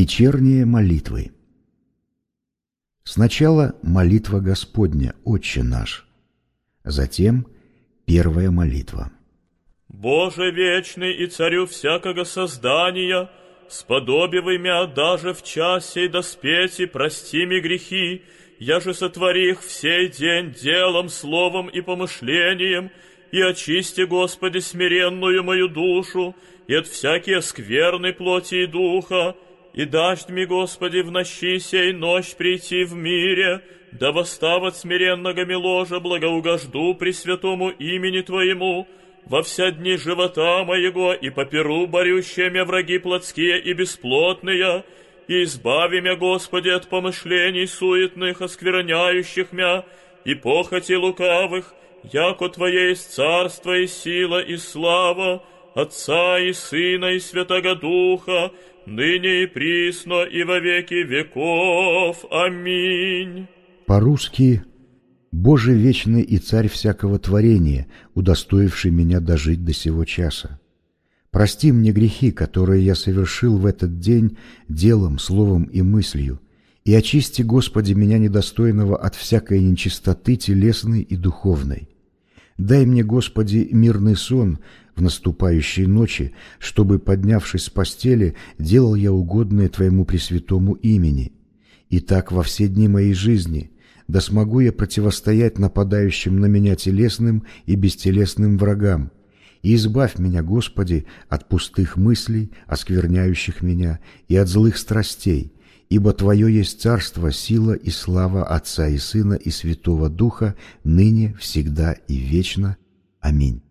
Вечерние молитвы. Сначала молитва Господня, Отче наш, затем первая молитва. Боже вечный и царю всякого создания, сподобивай мя даже в час и доспети, прости ми грехи, я же сотвори их всей день делом, словом и помышлением, и очисти, Господи, смиренную мою душу, и от всякие скверной плоти и духа, и дашь ми, Господи, в нощи сей ночь прийти в мире, да восстават смиренного ложа благоугожду Пресвятому имени Твоему, во вся дни живота моего, и по перу борющие мя враги плотские и бесплотные, и избави мя, Господи, от помышлений суетных, оскверняющих мя, и похоти лукавых, яко Твое есть царство и сила и слава, Отца и Сына и Святого Духа, ныне и присно и во веки веков. Аминь. По-русски «Боже вечный и царь всякого творения, удостоивший меня дожить до сего часа. Прости мне грехи, которые я совершил в этот день делом, словом и мыслью, и очисти, Господи, меня недостойного от всякой нечистоты телесной и духовной. Дай мне, Господи, мирный сон в наступающей ночи, чтобы, поднявшись с постели, делал я угодное Твоему Пресвятому имени. И так во все дни моей жизни, да смогу я противостоять нападающим на меня телесным и бестелесным врагам, и избавь меня, Господи, от пустых мыслей, оскверняющих меня, и от злых страстей, ибо Твое есть царство, сила и слава Отца и Сына и Святого Духа, ныне, всегда и вечно. Аминь.